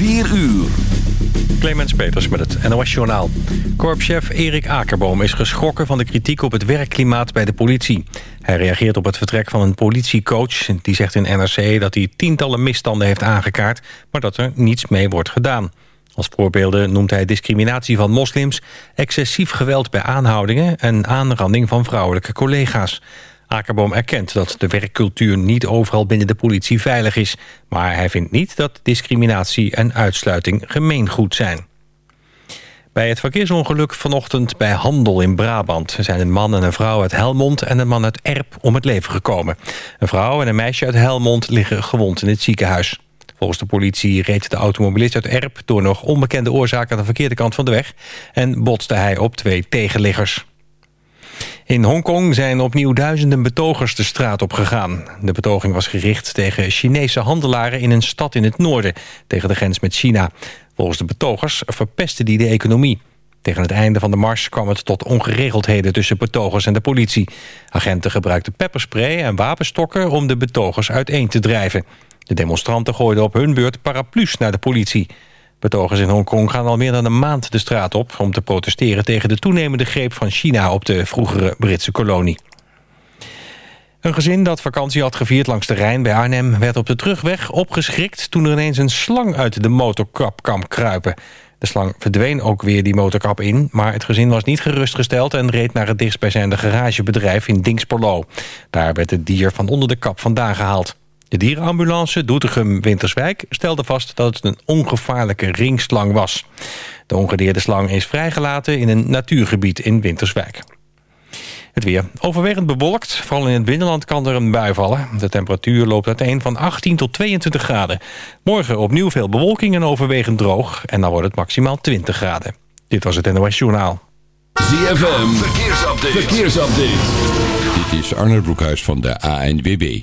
4 uur. Clemens Peters met het NOS Journaal. Korpschef Erik Akerboom is geschrokken van de kritiek op het werkklimaat bij de politie. Hij reageert op het vertrek van een politiecoach. Die zegt in NRC dat hij tientallen misstanden heeft aangekaart... maar dat er niets mee wordt gedaan. Als voorbeelden noemt hij discriminatie van moslims... excessief geweld bij aanhoudingen en aanranding van vrouwelijke collega's. Akerboom erkent dat de werkcultuur niet overal binnen de politie veilig is. Maar hij vindt niet dat discriminatie en uitsluiting gemeengoed zijn. Bij het verkeersongeluk vanochtend bij Handel in Brabant... zijn een man en een vrouw uit Helmond en een man uit Erp om het leven gekomen. Een vrouw en een meisje uit Helmond liggen gewond in het ziekenhuis. Volgens de politie reed de automobilist uit Erp... door nog onbekende oorzaak aan de verkeerde kant van de weg... en botste hij op twee tegenliggers. In Hongkong zijn opnieuw duizenden betogers de straat op gegaan. De betoging was gericht tegen Chinese handelaren in een stad in het noorden... tegen de grens met China. Volgens de betogers verpesten die de economie. Tegen het einde van de mars kwam het tot ongeregeldheden tussen betogers en de politie. Agenten gebruikten pepperspray en wapenstokken om de betogers uiteen te drijven. De demonstranten gooiden op hun beurt paraplu's naar de politie. Betogers in Hongkong gaan al meer dan een maand de straat op... om te protesteren tegen de toenemende greep van China... op de vroegere Britse kolonie. Een gezin dat vakantie had gevierd langs de Rijn bij Arnhem... werd op de terugweg opgeschrikt toen er ineens een slang uit de motorkap kwam kruipen. De slang verdween ook weer die motorkap in... maar het gezin was niet gerustgesteld en reed naar het dichtstbijzijnde garagebedrijf in Dingsperlo. Daar werd het dier van onder de kap vandaan gehaald. De dierenambulance Doetinchem-Winterswijk stelde vast dat het een ongevaarlijke ringslang was. De ongedeerde slang is vrijgelaten in een natuurgebied in Winterswijk. Het weer. Overwegend bewolkt. Vooral in het binnenland kan er een bui vallen. De temperatuur loopt uiteen van 18 tot 22 graden. Morgen opnieuw veel bewolking en overwegend droog. En dan wordt het maximaal 20 graden. Dit was het NOS Journaal. ZFM. Verkeersupdate. Verkeersupdate. Dit is Arnold Broekhuis van de ANWB.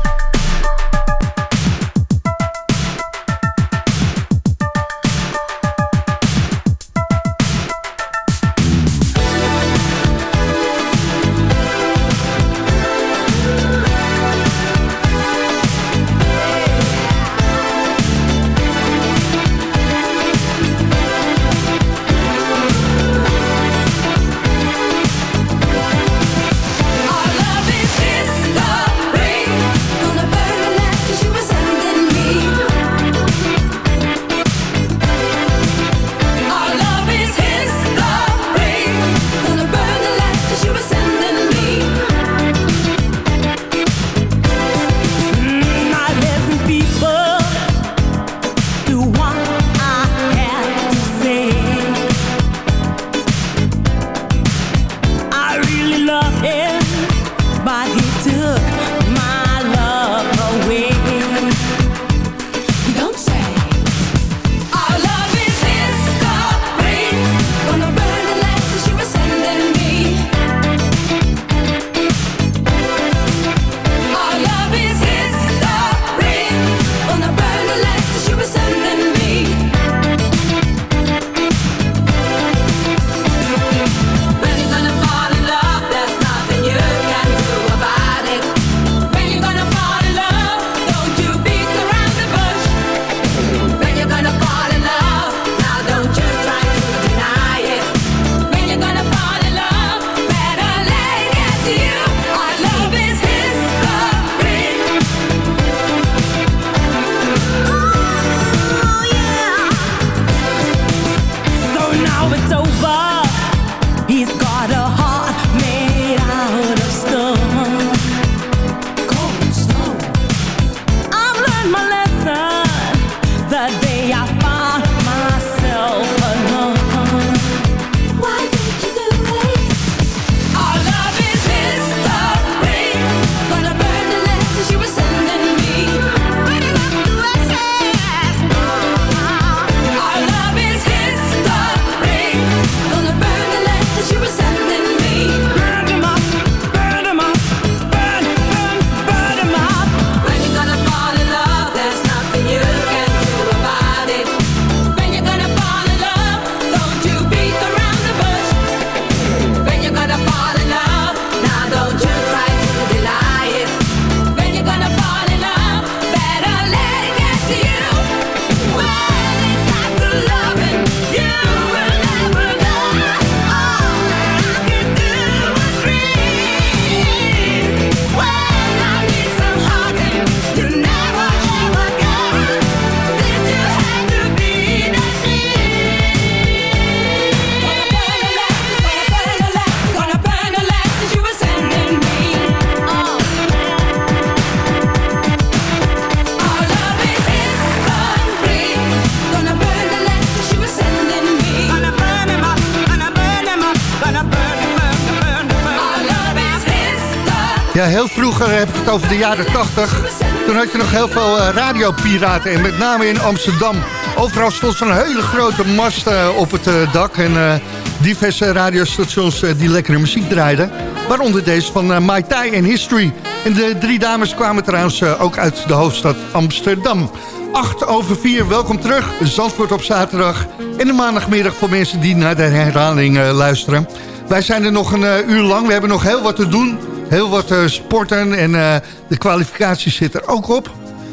Heel vroeger heb ik het over de jaren 80. Toen had je nog heel veel eh, radiopiraten. En met name in Amsterdam. Overal stond zo'n hele grote mast eh, op het eh, dak. En diverse radiostations die lekkere muziek draaiden. Waaronder deze van My Tai en History. En de drie dames kwamen trouwens ook uit de hoofdstad Amsterdam. 8 over 4, welkom terug. Zandvoort op zaterdag. En de maandagmiddag voor mensen die naar de herhaling luisteren. Wij zijn er nog een uur lang. We hebben nog heel wat te doen. Heel wat eh, sporten en eh, de kwalificatie zit er ook op.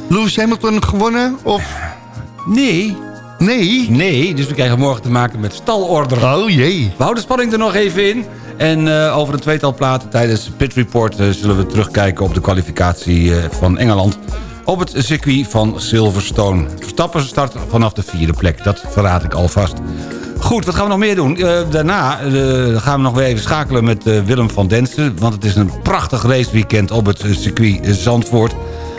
Lewis Hamilton gewonnen? Of... Nee. Nee? Nee, dus we krijgen morgen te maken met stalorder. Oh jee. We houden de spanning er nog even in. En eh, over een tweetal platen tijdens Pit Report... zullen we terugkijken op de kwalificatie van Engeland... op het circuit van Silverstone. Verstappen start vanaf de vierde plek, dat verraad ik alvast. Goed, wat gaan we nog meer doen? Eh, daarna eh, gaan we nog weer even schakelen met eh, Willem van Densen... want het is een prachtig raceweekend op het circuit Zandvoort...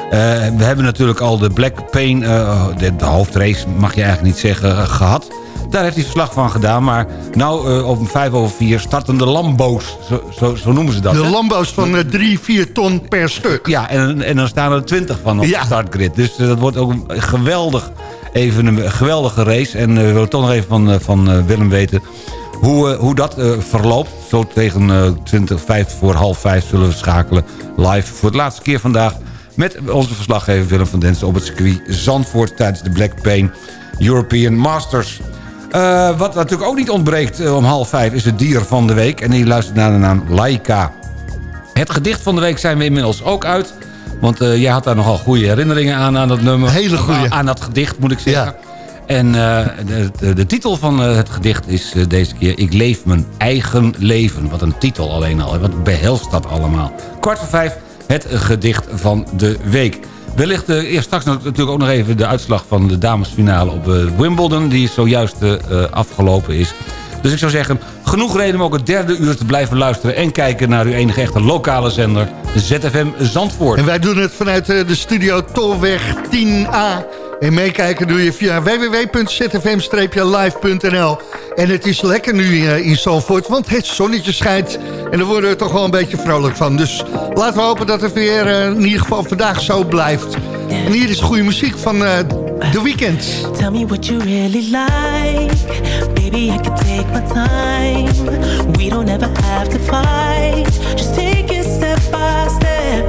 We hebben natuurlijk al de Black Pain, de, de hoofdrace mag je eigenlijk niet zeggen, eh, gehad. Daar heeft hij verslag van gedaan, maar nou om vijf over vier starten de Lambo's, zo, zo, zo noemen ze dat. De hè? Lambo's van uh, 3, 4 ton per stuk. Ja, en, en dan staan er twintig van op Ja. de startgrid. Dus dat wordt ook een geweldig, even een geweldige race. En eh, we willen toch nog even van, eh, van eh, Willem weten hoe, hoe dat verloopt. Zo tegen eh 20, 5 voor half vijf zullen we schakelen live voor de laatste keer vandaag... met onze verslaggever Willem van Densen op het circuit Zandvoort... tijdens de Black Pain European Masters. Wat natuurlijk ook niet ontbreekt om half vijf is het dier van de week. En die luistert naar de naam Laika. Het gedicht van de week zijn we inmiddels ook uit. Want eh, jij had daar nogal goede herinneringen aan, aan dat nummer. Hele goeie. Aan, aan dat gedicht, moet ik zeggen. Ja. En eh, de, de, de titel van eh, het gedicht is deze keer... Ik leef mijn eigen leven. Wat een titel alleen al. Wat behelst dat allemaal? Kwart voor vijf, het gedicht van de week. Wellicht eerst straks natuurlijk ook nog even de uitslag van de damesfinale op Wimbledon... die zojuist afgelopen is. Dus ik zou zeggen, genoeg reden om ook het derde uur te blijven luisteren... en kijken naar uw enige echte lokale zender, ZFM Zandvoort. En wij doen het vanuit eh, de studio Tolweg 10A. En meekijken doe je via www.zfm-live.nl. En het is lekker nu eh, in Zandvoort, want het zonnetje schijnt. En daar worden we toch wel een beetje vrolijk van. Dus laten we hopen dat het weer eh, in ieder geval vandaag zo blijft. En hier is goede muziek van eh The Weeknd. Tell me what you really like. Baby, I can take my time. We don't ever have to fight. Just take it step by step.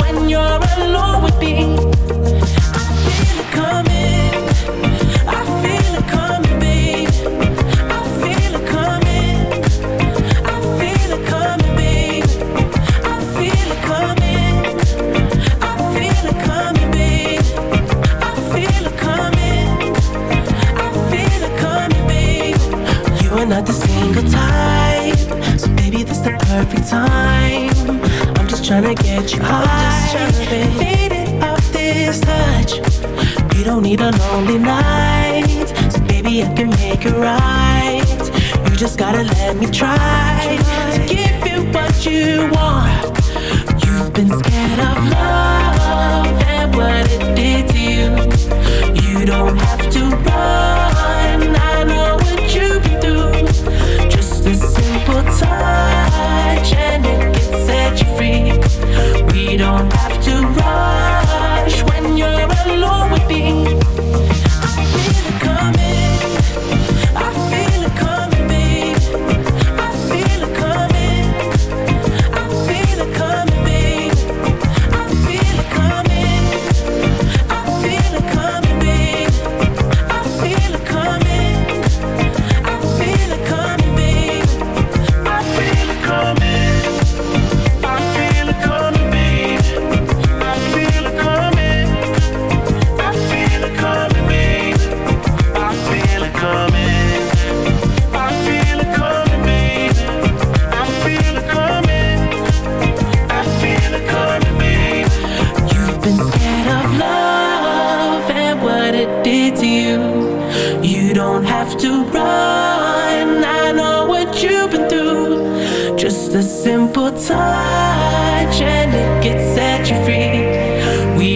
when you're alone with me. I feel it coming.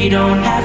don't have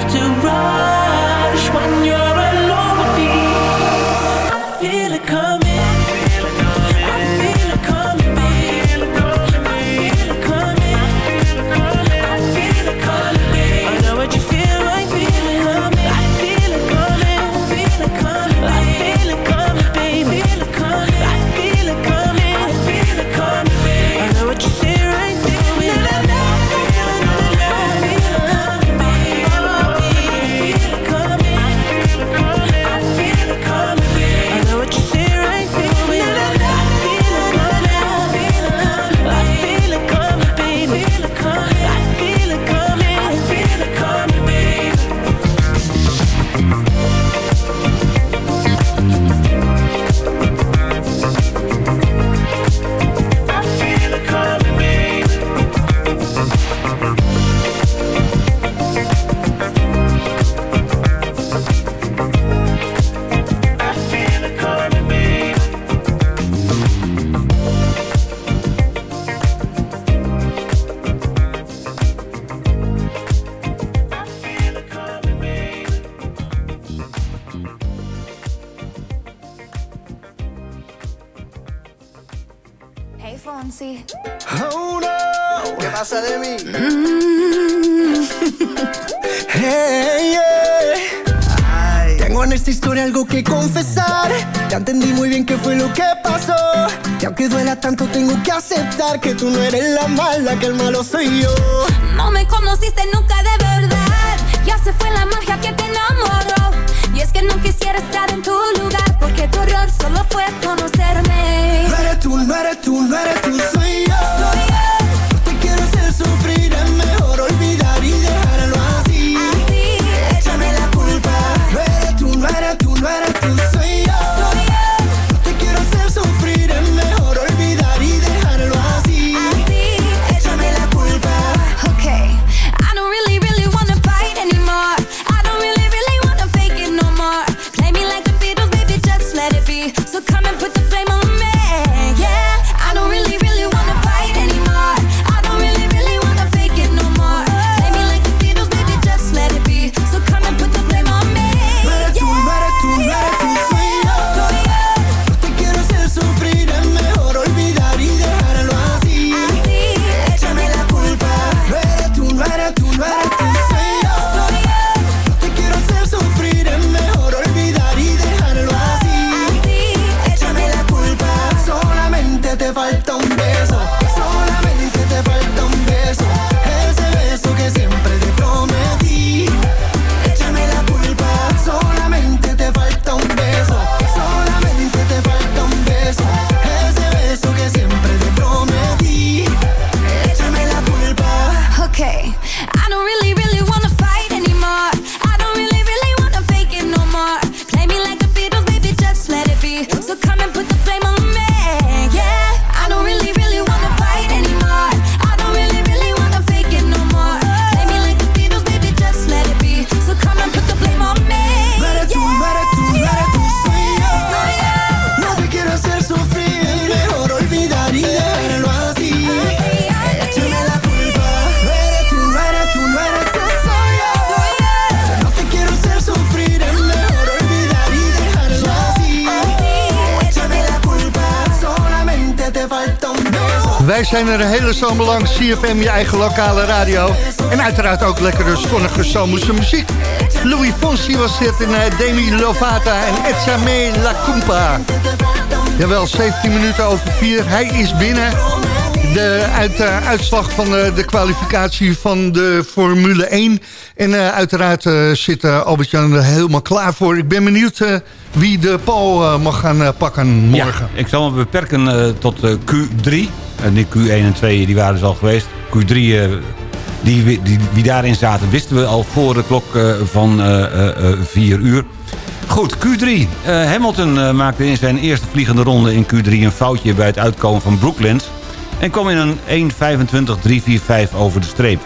que tú no eres la mala, que el malo soy yo. No me conociste Wij zijn er een hele zomer lang, CFM, je eigen lokale radio. En uiteraard ook lekkere zonnige zomerse muziek. Louis Fonsi was dit in eh, Demi Lovato en Etsame La Cumpa. Jawel, 17 minuten over 4. Hij is binnen. De uit, eh, uitslag van eh, de kwalificatie van de Formule 1. En uiteraard zit Albert-Jan er helemaal klaar voor. Ik ben benieuwd wie de Paul eh, mag gaan eh, pakken morgen. Ja, ik zal me beperken eh, tot eh, Q3. En die Q1 en 2 die waren dus al geweest. Q3, eh, die, die, wie daarin zaten, wisten we al voor de klok van eh, eh, eh, 4 uur. Goed, Q3. Eh, Hamilton maakte in zijn eerste vliegende ronde in Q3 een foutje bij het uitkomen van Brooklands. En kwam in een 1.25.345 over de streep.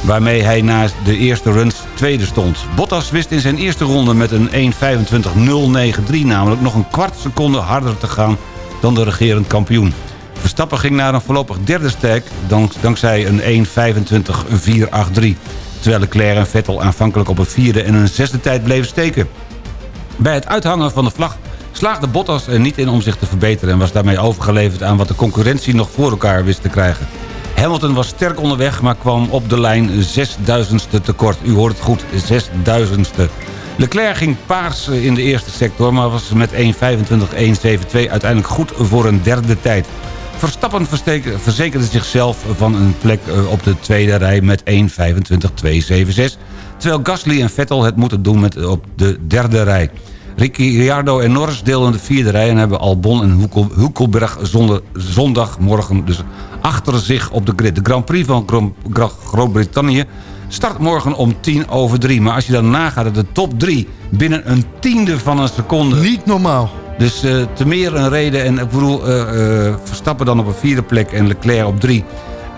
Waarmee hij na de eerste runs tweede stond. Bottas wist in zijn eerste ronde met een 1.25.093 namelijk nog een kwart seconde harder te gaan dan de regerend kampioen. Verstappen ging naar een voorlopig derde dank, dankzij een 1.25.483. Terwijl Leclerc en Vettel aanvankelijk op een vierde en een zesde tijd bleven steken. Bij het uithangen van de vlag slaagde Bottas er niet in om zich te verbeteren... en was daarmee overgeleverd aan wat de concurrentie nog voor elkaar wist te krijgen. Hamilton was sterk onderweg, maar kwam op de lijn 6000ste tekort. U hoort het goed, 6000ste. Leclerc ging paars in de eerste sector... maar was met 1.25.172 uiteindelijk goed voor een derde tijd. Verstappen verzekerde zichzelf van een plek eh, op de tweede rij met 1.25.276... terwijl Gasly en Vettel het moeten doen met, op de derde rij. Ricciardo en Norris deelden de vierde rij... en hebben Albon en Hoekel- Hulkenberg zonder, zondagmorgen dus achter zich op de grid. De Grand Prix van Gro- Gro- Groot-Brittannië start morgen om tien over drie. Maar als je dan nagaat dat de top drie binnen een tiende van een seconde... Niet normaal. Dus eh, te meer een reden. En ik bedoel, eh, eh, Verstappen dan op een vierde plek en Leclerc op drie.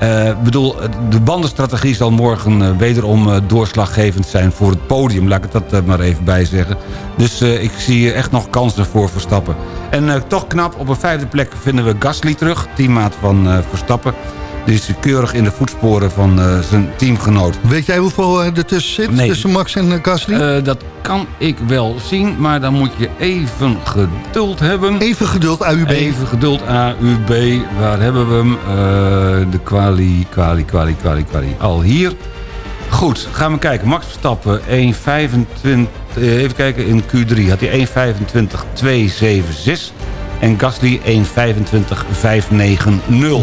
Ik bedoel, eh, de bandenstrategie zal morgen eh, wederom eh, doorslaggevend zijn voor het podium. Laat ik dat maar even bij zeggen. Dus ik zie echt nog kansen voor Verstappen. En toch knap, op een vijfde plek vinden we Gasly terug. Teammaat van Verstappen. Die is keurig in de voetsporen van eh, zijn teamgenoot. Weet jij hoeveel eh, er tussen zit? Nee. Tussen Max en eh, Gasly? Dat kan ik wel zien, maar dan moet je even geduld hebben. Even geduld, AUB. Even geduld, AUB. Waar hebben we hem? De kwali, kwali, kwali, kwali, kwali. Al hier. Goed, gaan we kijken. Max Verstappen, 1.25... eh, even kijken, in Q3 had hij 1.25.276. En Gasly 1.25.590.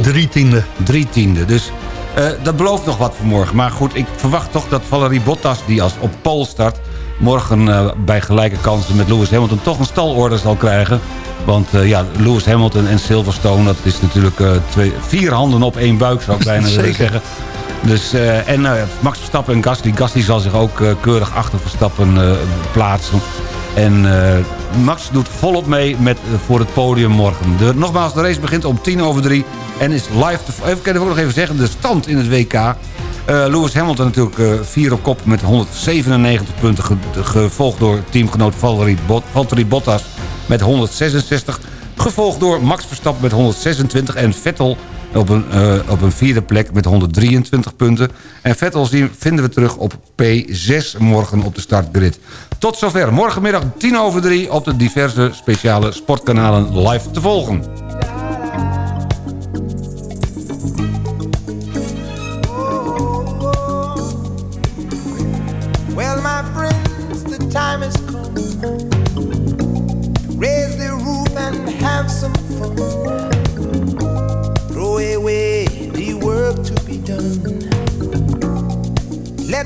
Drie tiende. Drie tiende. Dus eh, dat belooft nog wat voor morgen. Maar goed, ik verwacht toch dat Valerie Bottas, die als op pole start... morgen eh, bij gelijke kansen met Lewis Hamilton toch een stalorde zal krijgen. Want eh, ja, Lewis Hamilton en Silverstone, dat is natuurlijk twee, vier handen op één buik, zou ik bijna willen zeggen. Dus, en Max Verstappen en Gasly. Gasly zal zich ook keurig achter Verstappen plaatsen. En eh, Max doet volop mee met, eh, voor het podium morgen. De, nogmaals, de race begint om tien over drie. En is live te... Even, kan ook nog even zeggen, de stand in het WK. Eh, Lewis Hamilton natuurlijk vier op kop met 197 punten. ge- gevolgd door teamgenoot Valtteri, Valtteri Bottas met 166. Gevolgd door Max Verstappen met 126. En Vettel op een, eh, op een vierde plek met 123 punten. En Vettel vinden we terug op P6 morgen op de startgrid. Tot zover. Morgenmiddag 10 over 3 op de diverse speciale sportkanalen live te volgen.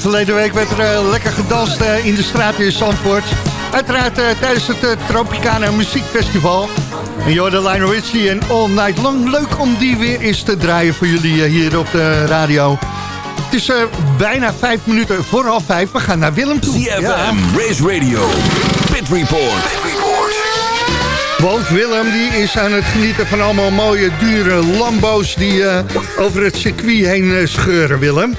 verleden week werd er eh, lekker gedanst eh, in de straat in Zandvoort. Uiteraard eh, tijdens het eh, Tropicana Muziekfestival. En Jordan Lionel Richie en All Night Long. Leuk om die weer eens te draaien voor jullie eh, hier op de radio. Het is eh, bijna vijf minuten voor half vijf. We gaan naar Willem toe. CFM, Race Radio, Pit Report. Want Willem die is aan het genieten van allemaal mooie, dure Lambo's... die eh, over het circuit heen eh, scheuren, Willem.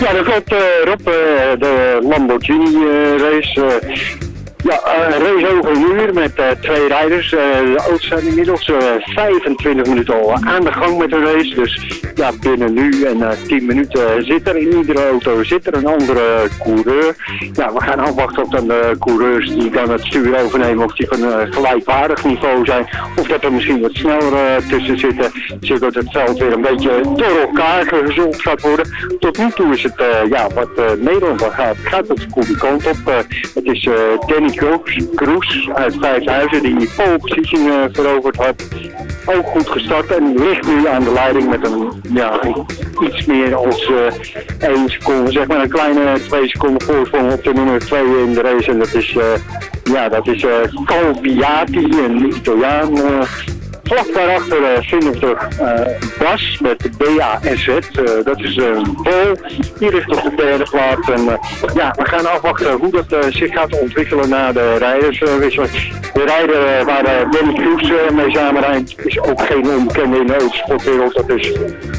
Ja, dat klopt, eh, Rob. eh, de Lamborghini eh, race. Eh, ja, eh, een race over een uur met eh, twee rijders. Eh, de auto's zijn inmiddels eh, 25 minuten al aan de gang met de race. Dus ja, binnen nu en eh 10 minuten zit er in iedere auto zit er een andere coureur. Ja, we gaan afwachten op dan de coureurs die dan het stuur overnemen. Of die van een gelijkwaardig niveau zijn. Of dat er misschien wat sneller eh, tussen zitten. Zodat het veld weer een beetje door elkaar gezond gaat worden. Tot nu toe is het eh, ja, wat eh, Nederland gaat. Gaat het de goede op. Eh, het is eh, Danny Kroes, uit Vijfhuizen die pole position eh, veroverd had. Ook goed gestart en ligt nu aan de leiding met een ja, iets meer als eh 1 seconde, zeg maar een kleine 2 seconden voorsprong op de nummer 2 in de race. En dat is, eh ja, dat is een Italiaan. Eh, Vlak daarachter vinden we eh, Bas met de BASZ. eh dat is een bol. Die ligt op de derde plaats. En eh, ja, we gaan afwachten hoe dat eh, zich gaat ontwikkelen na de rijderswisseling. de rijder eh, waar eh, Danny Kroes eh, mee samenrijdt is ook geen onbekende in de autosportwereld. Dat is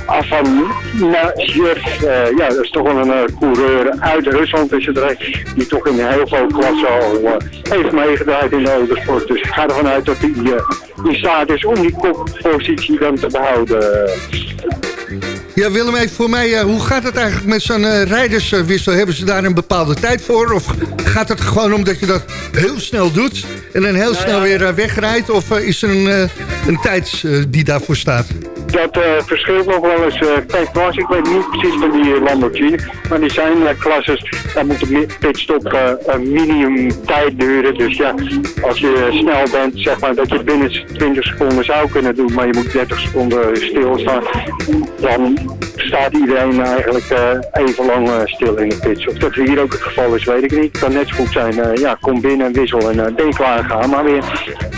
Afan Nazir. Eh, ja, dat is toch wel een eh, coureur uit Rusland. Is het die toch in heel veel klassen al eh, heeft meegedraaid in de autosport. Dus ik ga ervan uit dat hij in staat is om die koppositie dan te behouden. Ja, Willem, even voor mij, hoe gaat het eigenlijk met zo'n rijderswissel? Hebben ze daar een bepaalde tijd voor? Of gaat het gewoon omdat je dat heel snel doet en dan heel Nou snel weer wegrijdt? Of is er een, een tijd die daarvoor staat? Dat eh, verschilt nog wel eens eh, per klas. Ik weet niet precies van die Lamborghini. Maar die zijn klasses, daar moet de pitstop eh, een minimum tijd duren. Dus ja, als je snel bent, zeg maar dat je binnen 20 seconden zou kunnen doen, maar je moet 30 seconden stilstaan. Dan staat iedereen eigenlijk eh, even lang eh, stil in de pitch. Of dat hier ook het geval is, weet ik niet. Het kan net zo goed zijn, eh, ja, kom binnen en wissel en je klaar, ga maar weer.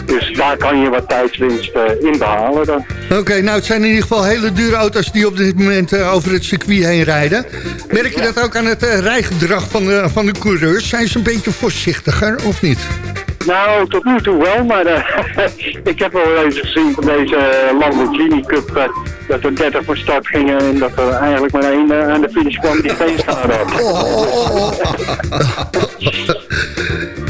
Dus daar kan je wat tijdswinst in behalen dan. Oké, nou het zijn in ieder geval hele dure auto's die op dit moment over het circuit heen rijden. Merk je dat ook aan het rijgedrag van de, van de coureurs? Zijn ze een beetje voorzichtiger of niet? Nou, tot nu toe wel, maar eh, ik heb wel eens gezien van deze eh, Lamborghini Cup eh, dat er 30 voor start gingen en dat er eigenlijk maar één aan de finish kwam die geen schade had.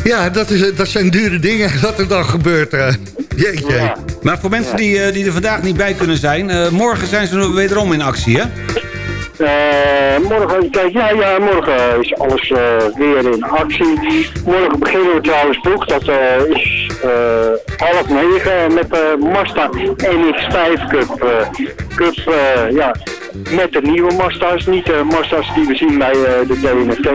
Ja, dat, is, dat zijn dure dingen dat er dan gebeurt. eh. Jeetje. Maar voor mensen die, eh, die er vandaag niet bij kunnen zijn... eh, morgen zijn ze wederom in actie, hè? Eh, morgen, kijk, ja, ja, morgen is alles eh, weer in actie. Morgen beginnen we trouwens vroeg, dat eh, is half negen met de Mazda NX5 Cup. cup ja, met de nieuwe Mazda's, niet de Mazda's die we zien bij eh, de DNFT.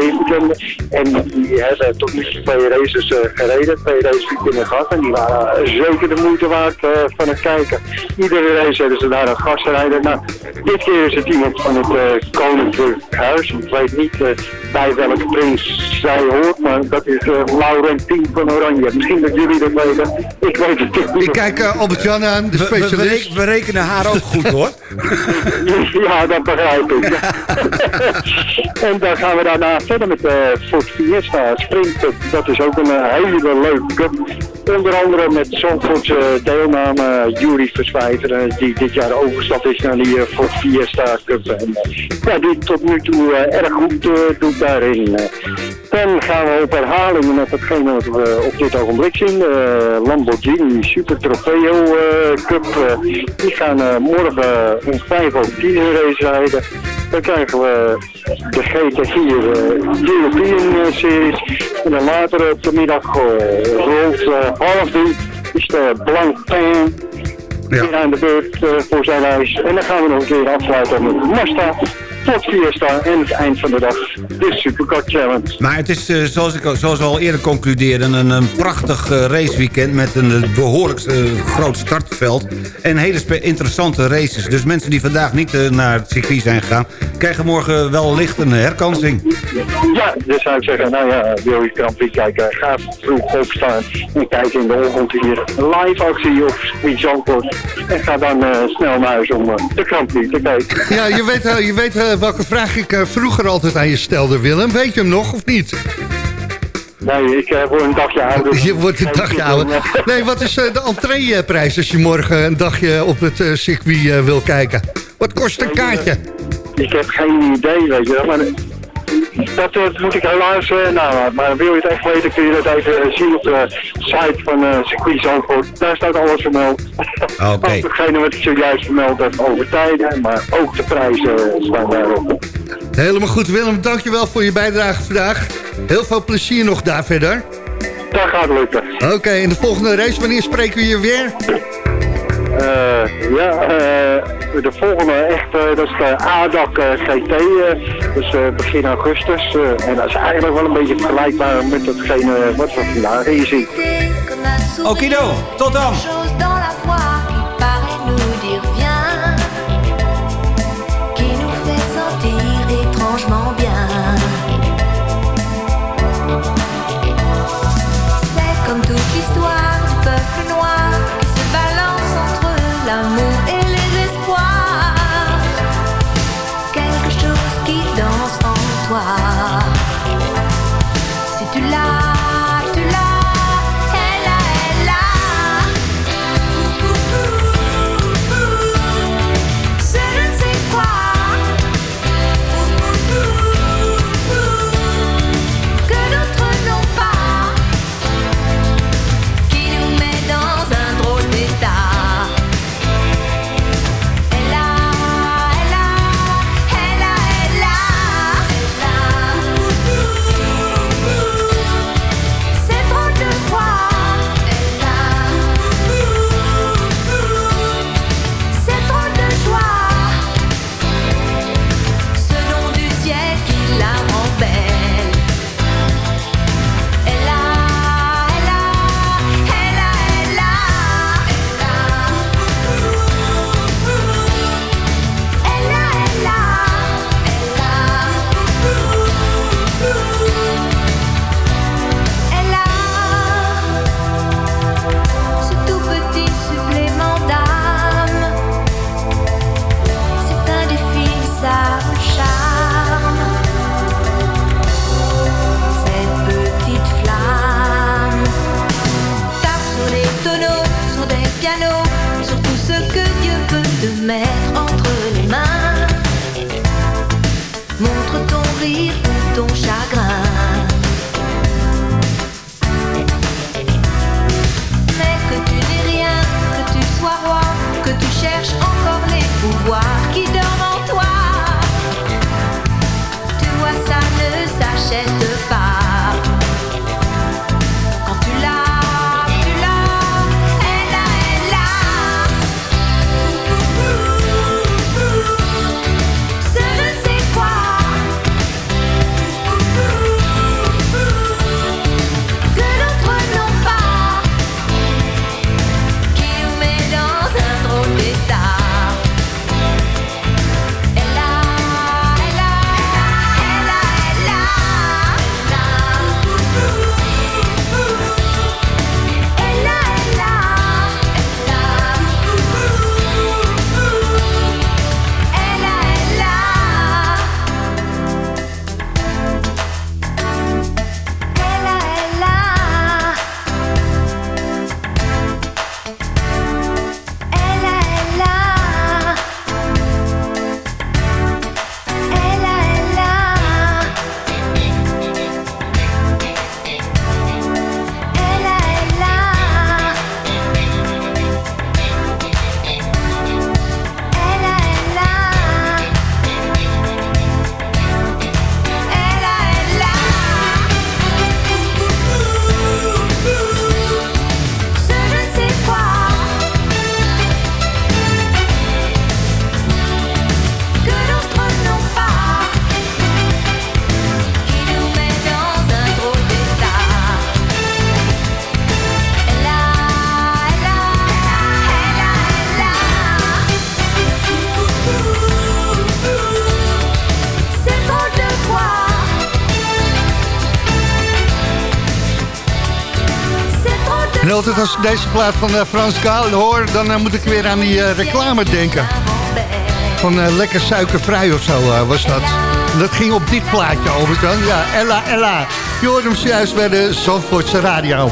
En die hebben tot nu toe twee races eh, gereden, twee races weekenden gehad. En die waren eh, zeker de moeite waard eh, van het kijken. Iedere race hebben ze daar een gastrijder. Nou, dit keer is het iemand van het eh, Koninklijk Huis. Ik weet niet eh, bij welke prins zij hoort, maar dat is Laurentien van Oranje. Misschien dat jullie dat weten. Ik weet het niet. Ik kijk eh, Albert-Jan aan, de We, we, we, specialist. reken- we rekenen haar ook goed, hoor. Ja, dat begrijp ik. en dan gaan we daarna verder met de Ford Fiesta Sprint. Dat is ook een eh, hele leuke cup. Onder andere met Zandvoortse deelname Jury Verswijver, eh, die dit jaar overgestapt is naar die eh, Ford Fiesta Cup. En, eh, ja, die tot nu toe eh, erg goed eh, doet daarin. Eh. Dan gaan we op herhalingen met hetgene wat we op dit ogenblik zien. De Lamborghini Super Trofeo eh, Cup. eh, die gaan eh, morgen om 5 over 10 uur race rijden. Dan krijgen we de GT4 eh, European eh, Series. En dan later op de middag eh, eh, half drie is de Blancpain weer aan de beurt eh, voor zijn reis. En dan gaan we nog een keer afsluiten met Mazda, Ford Fiesta en het eind van de dag de Supercar Challenge. Maar het is, eh, zoals, ik, al- zoals we al eerder concludeerden... een, een prachtig eh, raceweekend met een eh, behoorlijk eh, groot startveld... en hele interessante races. Dus mensen die vandaag niet naar het circuit zijn gegaan... krijgen morgen wel licht een herkansing. Ja, dus zou ik zeggen, nou ja, wil je Grand Prix kijken, ga vroeg opstaan en kijk in de ochtend hier live actie op Squeeze Zandvoort. En ga dan snel naar huis om de Grand Prix te kijken. Ja, je weet, je weet welke vraag ik eh, vroeger altijd aan je stelde, Willem. Weet je hem nog of niet? Nee, ik eh, word een dagje ouder. Je wordt een dagje ouder. Nee, wat is eh, de entreeprijs als je morgen een dagje op het eh, circuit eh, wil kijken? Wat kost een kaartje? Ik heb geen idee, weet je wel, maar dat eh, moet ik helaas uh, nalaten. Maar wil je het echt weten, kun je dat even eh, zien op de site van eh Circuit Zandvoort. Daar staat alles vermeld. Oké. Ook degene wat ik zojuist vermeld heb over tijden, maar ook de prijzen staan daarop. Helemaal goed, Willem. Dankjewel voor je bijdrage vandaag. Heel veel plezier nog daar verder. Dat gaat lukken. Oké, en de volgende race, wanneer spreken we je weer? Eh, ja, eh, de volgende echt, eh, dat is de ADAC eh, GT, eh, dus begin augustus. en dat is eigenlijk wel een beetje vergelijkbaar met hetgene wat we vandaag hier zien. Okido, tot dan! Als ik deze plaat van eh, Frans Gaal hoor, dan eh, moet ik weer aan die eh, reclame denken. Van lekker suikervrij of zo was dat. Dat ging op dit plaatje, Albert-Jan. Ja, Ella, Ella. Je hoort hem zojuist bij de Zandvoortse Radio.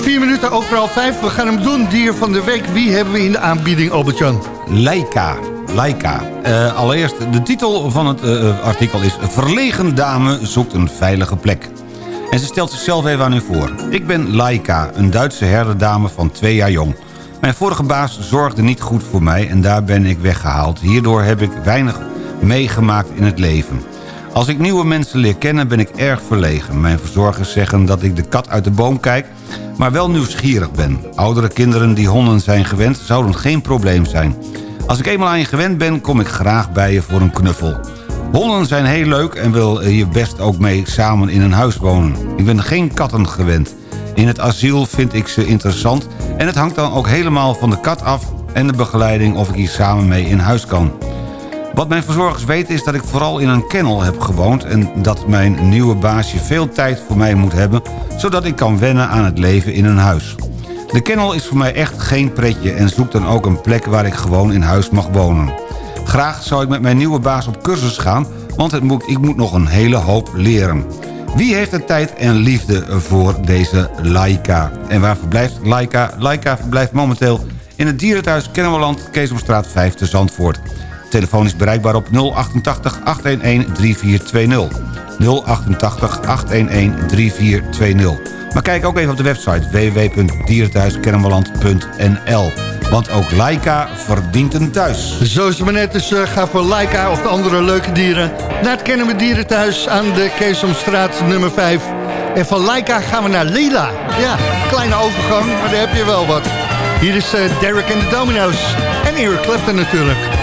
Vier minuten overal vijf. We gaan hem doen. Dier van de week. Wie hebben we in de aanbieding, Albert-Jan? Leica. Leica. Allereerst, de titel van het artikel is... Verlegen dame zoekt een veilige plek. En ze stelt zichzelf even aan u voor. Ik ben Laika, een Duitse herderdame van twee jaar jong. Mijn vorige baas zorgde niet goed voor mij en daar ben ik weggehaald. Hierdoor heb ik weinig meegemaakt in het leven. Als ik nieuwe mensen leer kennen ben ik erg verlegen. Mijn verzorgers zeggen dat ik de kat uit de boom kijk... maar wel nieuwsgierig ben. Oudere kinderen die honden zijn gewend zouden geen probleem zijn. Als ik eenmaal aan je gewend ben, kom ik graag bij je voor een knuffel. Honden zijn heel leuk en wil je best ook mee samen in een huis wonen. Ik ben geen katten gewend. In het asiel vind ik ze interessant... en het hangt dan ook helemaal van de kat af... en de begeleiding of ik hier samen mee in huis kan. Wat mijn verzorgers weten is dat ik vooral in een kennel heb gewoond... en dat mijn nieuwe baasje veel tijd voor mij moet hebben... zodat ik kan wennen aan het leven in een huis. De kennel is voor mij echt geen pretje... en zoekt dan ook een plek waar ik gewoon in huis mag wonen. Graag zou ik met mijn nieuwe baas op cursus gaan... want het moet, ik moet nog een hele hoop leren. Wie heeft de tijd en liefde voor deze Laika? En waar verblijft Laika? Laika verblijft momenteel in het dierenthuis Kennemerland... Keesomstraat 5 te Zandvoort. Telefoon is bereikbaar op 088 811 3420. 088 811 3420. Maar kijk ook even op de website www.dierenthuiskennemerland.nl. Want ook Laika verdient een thuis. Zo is het net, dus uh, ga voor Laika of de andere leuke dieren... naar het Kennen we Dierenthuis aan de Keesomstraat nummer 5. En van Laika gaan we naar Lila. Ja, kleine overgang, maar daar heb je wel wat. Hier is uh, Derek en de Domino's. En Eric Clapton natuurlijk.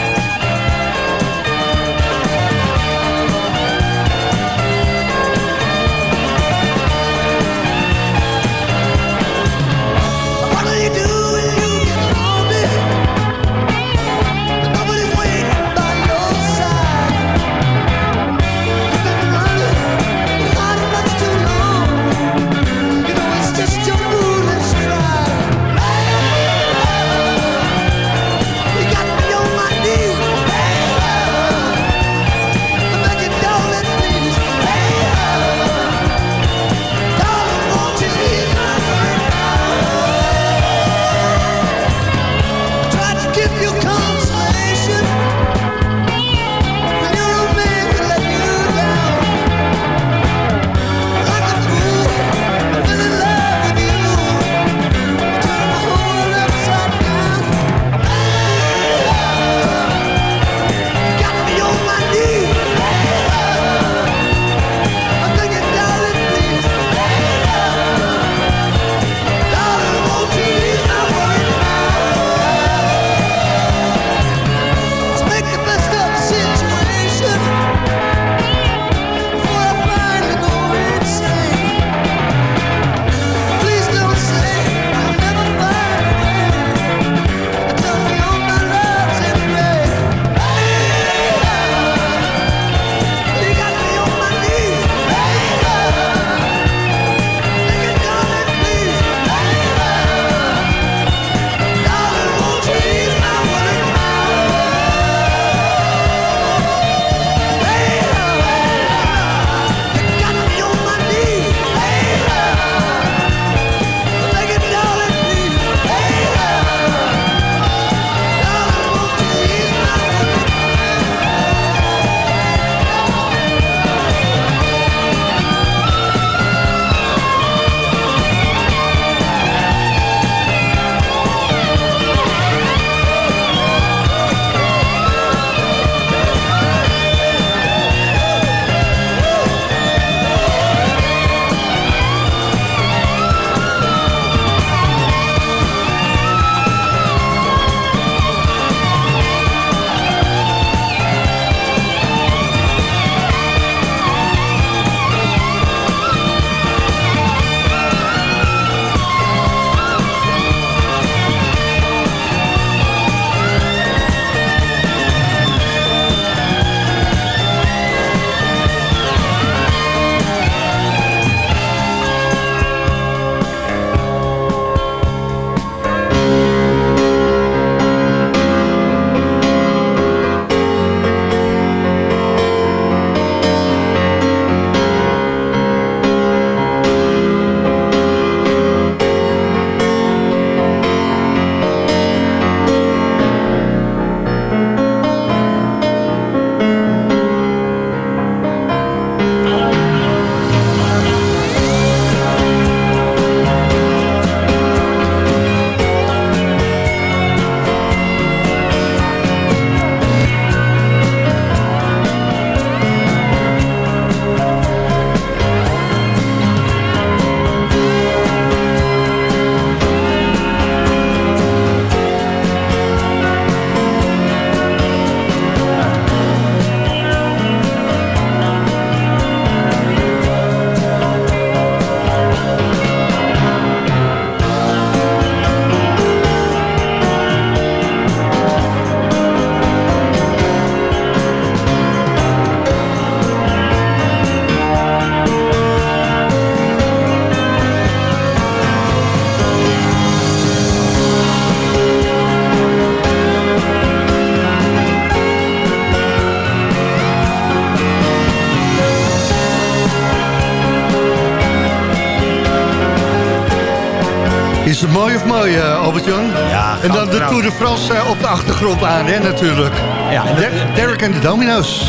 Is het mooi of mooi, eh, Albert-Jan? Ja, En dan de. Tour de France eh, op de achtergrond aan, hè, natuurlijk. Ja, en Der- Derek en de Domino's.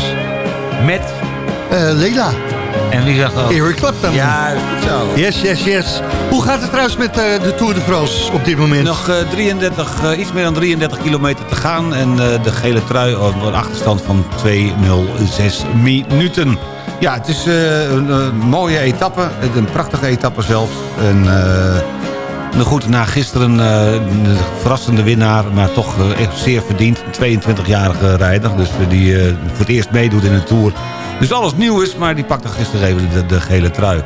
Met? Eh, Leila. En wie zegt dat? Eric Clapton. Ja, goed zo. Yes, yes, yes. Hoe gaat het trouwens met de Tour de France op dit moment? Nog eh, 33, eh, iets meer dan 33 kilometer te gaan. En de gele trui op een achterstand van 2.06 minuten. Ja, het is een mooie etappe. Een prachtige etappe zelfs. En, nou goed, na gisteren de verrassende winnaar... maar toch eh, echt zeer verdiend. Een 22-jarige rijder. Dus eh, die voor het eerst meedoet in de Tour. Dus alles nieuw is, maar die pakte gisteren even de, de gele trui.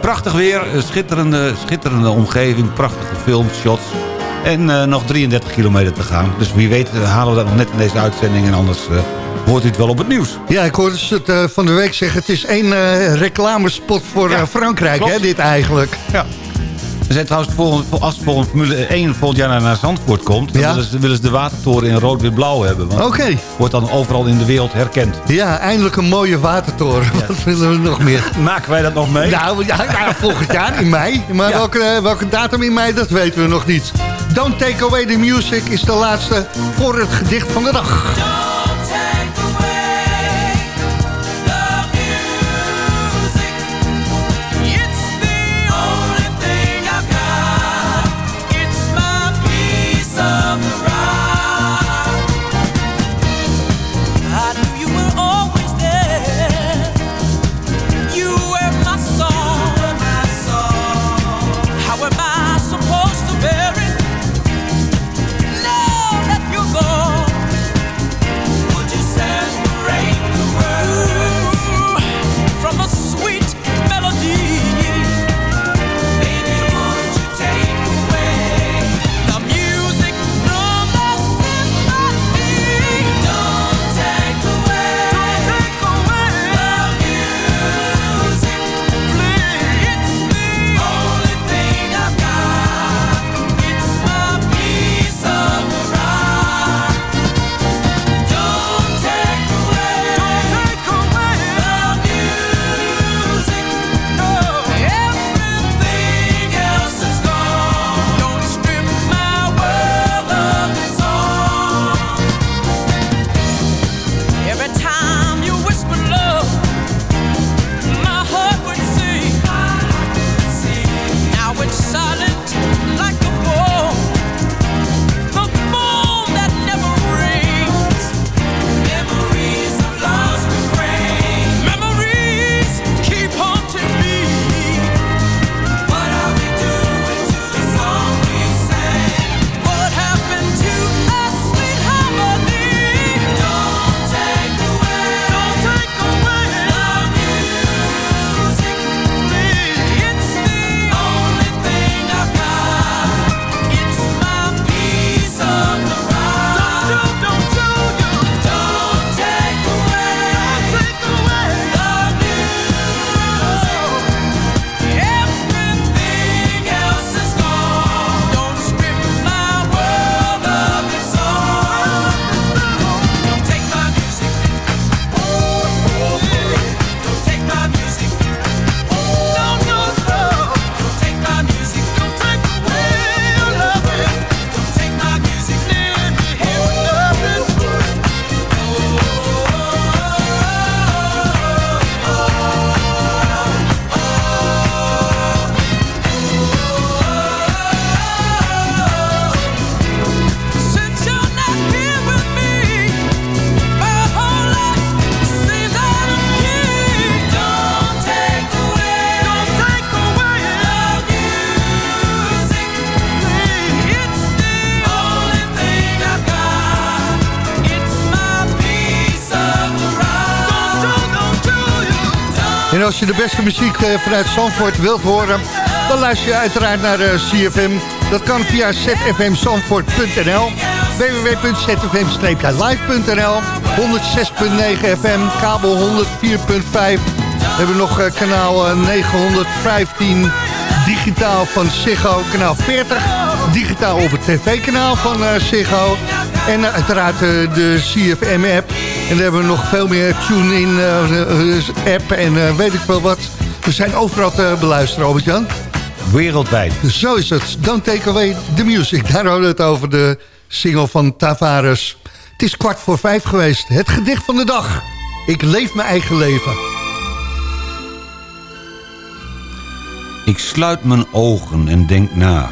Prachtig weer, schitterende, schitterende omgeving, prachtige filmshots. En nog 33 kilometer te gaan. Dus wie weet halen we dat nog net in deze uitzending. En anders hoort u het wel op het nieuws. Ja, ik hoorde ze het van de week zeggen. Het is één reclamespot voor Frankrijk, klopt. hè, dit eigenlijk. Ja. Er zijn trouwens, volgend, als volgend Formule 1 volgend jaar naar, Zandvoort komt... dan Ja? willen, ze, willen ze de watertoren in rood-wit-blauw hebben. want Oké. Wordt dan overal in de wereld herkend. Ja, eindelijk een mooie watertoren. Wat willen we nog meer? Maken wij dat nog mee? Nou, ja, volgend jaar in mei. Maar welke, eh, welke datum in mei, dat weten we nog niet. Don't Take Away the Music is de laatste voor het gedicht van de dag. Als je de beste muziek eh, vanuit Zandvoort wilt horen... dan luister je uiteraard naar eh, CFM. Dat kan via zfmzandvoort.nl www.zfm-live.nl 106.9 FM, kabel 104.5. We hebben nog eh, kanaal eh, 915 digitaal van Ziggo, kanaal 40. Digitaal op het tv-kanaal van Ziggo. En eh, uiteraard eh, de CFM-app. En dan hebben we nog veel meer tune-in eh, app en eh, weet ik veel wat. We zijn overal te beluisteren, Albert-Jan. wereldwijd. Zo is het. Don't take away the music. Daar hadden we het over de single van Tavares. Het is kwart voor vijf geweest. Het gedicht van de dag. Ik leef mijn eigen leven. Ik sluit mijn ogen en denk na.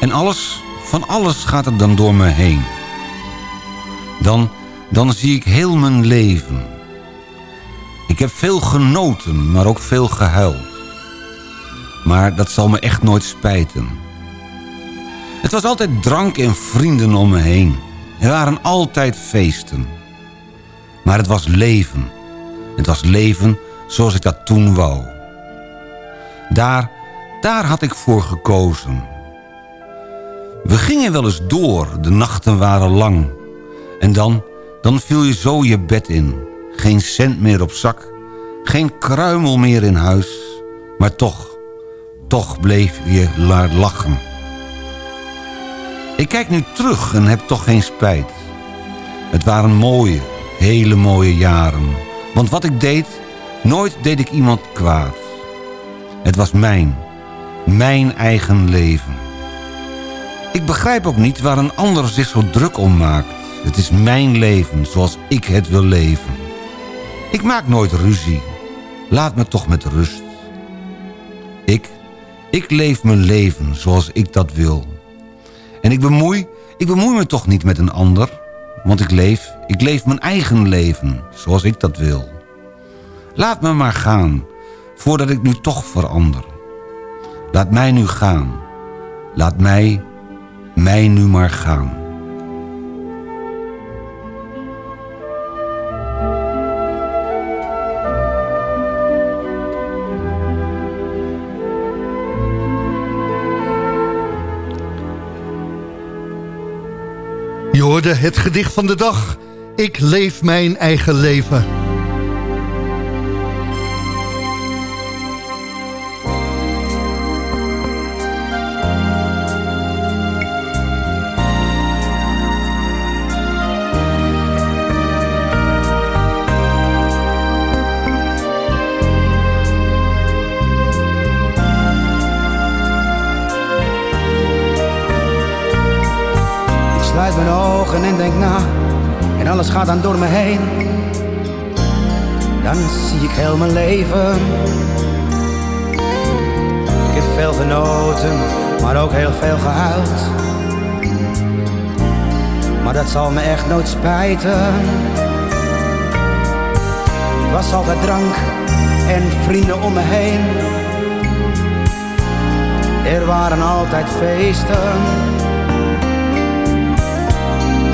En alles, van alles gaat er dan door me heen. Dan, dan zie ik heel mijn leven. Ik heb veel genoten, maar ook veel gehuild. Maar dat zal me echt nooit spijten. Het was altijd drank en vrienden om me heen. Er waren altijd feesten. Maar het was leven. Het was leven zoals ik dat toen wou. Daar, daar had ik voor gekozen. We gingen wel eens door, de nachten waren lang. En dan, dan viel je zo je bed in. Geen cent meer op zak, geen kruimel meer in huis. Maar toch, toch bleef je la- lachen. Ik kijk nu terug en heb toch geen spijt. Het waren mooie, hele mooie jaren. Want wat ik deed, nooit deed ik iemand kwaad. Het was mijn, mijn eigen leven. Ik begrijp ook niet waar een ander zich zo druk om maakt. Het is mijn leven zoals ik het wil leven. Ik maak nooit ruzie. Laat me toch met rust. Ik, ik leef mijn leven zoals ik dat wil. En ik bemoei, ik bemoei me toch niet met een ander. Want ik leef, ik leef mijn eigen leven zoals ik dat wil. Laat me maar gaan, voordat ik nu toch verander. Laat mij nu gaan. Laat mij, mij nu maar gaan. Je hoorde het gedicht van de dag. Ik leef mijn eigen leven. Gaat dan door me heen. Dan zie ik heel mijn leven. Ik heb veel genoten Maar ook heel veel gehuild. Maar dat zal me echt nooit spijten. Het was altijd drank en vrienden om me heen. Er waren altijd feesten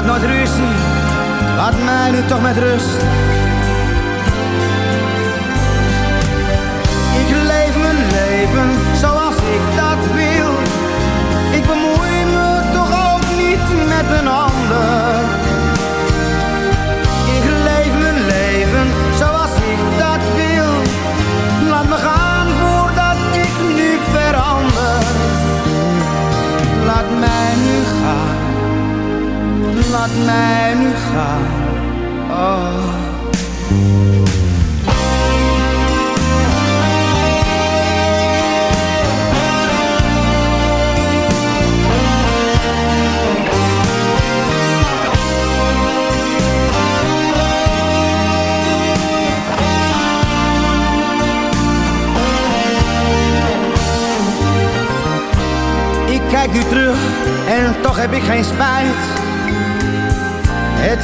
Maak nooit ruzie, laat mij nu toch met rust. Ik leef mijn leven zoals ik dat wil. Ik bemoei me toch ook niet met een ander. Ik leef mijn leven zoals ik dat wil. Laat me gaan voordat ik nu verander. Laat mij laat mij nu gaan. Oh. kijk u terug en toch heb ik geen spijt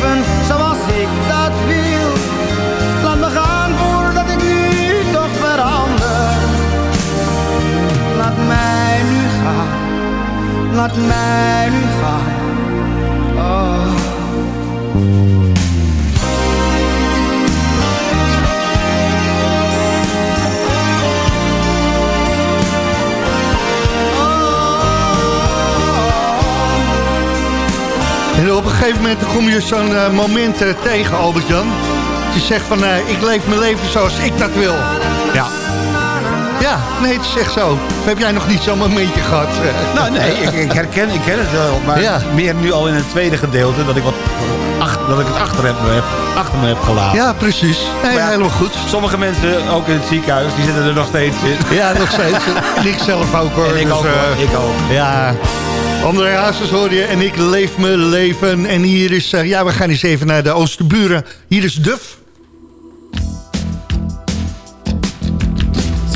Leven zoals ik dat wil. Laat me gaan voordat ik nu toch verander. Laat mij nu gaan, laat mij nu gaan. Op een gegeven moment kom je zo'n eh, moment eh, tegen, Albert-Jan. Je zegt van, eh, ik leef mijn leven zoals ik dat wil. Ja. Ja, nee, het is echt zo. Of heb jij nog niet zo'n momentje gehad? Nou nee, ik, ik, herken, ik ken het wel. Maar Ja. meer nu al in het tweede gedeelte. Dat ik, wat achter, dat ik het achter, heb, achter me heb gelaten. Ja, precies. Nee, Maar ja, helemaal goed. Sommige mensen, ook in het ziekenhuis, die zitten er nog steeds in. Ja, nog steeds. En ik zelf ook hoor. En ik Dus, ook hoor, ik ook. Ja. André Hazes hoor je en ik leef mijn leven. En hier is, eh, ja, we gaan eens even naar de Oosterburen. Hier is Duf.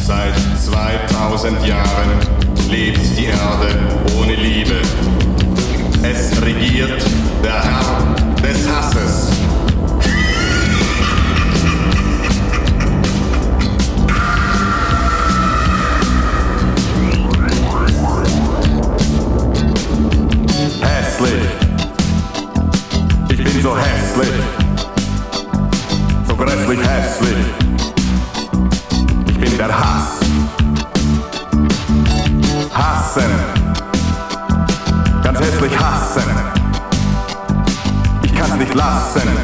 Seit 2000 Jahren lebt die Erde ohne Liebe. Es regiert der Herr so hässlich. So grässlich hässlich. Ich bin der Hass. Hassen. Ganz hässlich hassen. Ich kann's nicht lassen.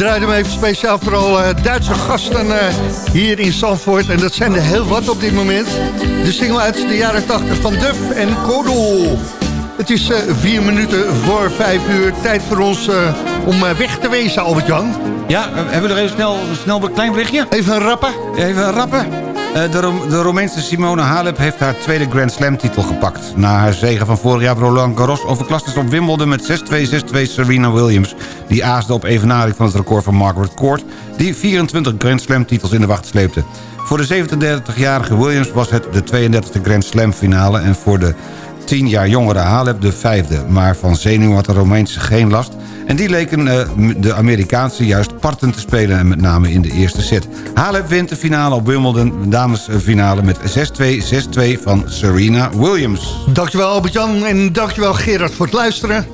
Draaiden hem even speciaal voor al eh, Duitse gasten eh, hier in Zandvoort. En dat zijn er heel wat op dit moment. De single uit de jaren 80 van Duff en Kodel. Het is eh, vier minuten voor vijf uur. Tijd voor ons om weg te wezen, Albert-Jan. Ja, hebben we nog even snel, snel een klein berichtje? Even rappen. Even een rappen. Eh, de, Ro- de Romeinse Simone Halep heeft haar tweede Grand Slam titel gepakt. Na haar zege van vorig jaar Roland Garros overklaste ze op met 6-2, 6-2 Serena Williams. Die aasde op evenaring van het record van Margaret Court... die 24 Grand Slam titels in de wacht sleepte. Voor de 37-jarige Williams was het de 32e Grand Slam finale... en voor de 10 jaar jongere Halep de vijfde. Maar van zenuw had de Romeinse geen last... En die leken eh, de Amerikaanse juist parten te spelen... en met name in de eerste set. Halep wint de finale op Wimbledon, damesfinale... met 6-2, 6-2 van Serena Williams. Dankjewel Albert-Jan en dankjewel Gerard voor het luisteren.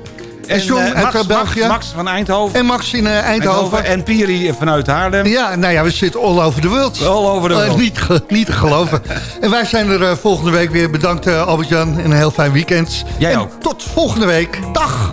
En John eh, uit Max, eh, België. Max, Max van Eindhoven. En Max in eh, Eindhoven. En Piri vanuit Haarlem. Ja, nou ja, we zitten all over the world. All over the world. niet, ge- niet te geloven. en wij zijn er volgende week weer. Bedankt Albert-Jan en een heel fijn weekend. Jij en ook. tot volgende week. Dag.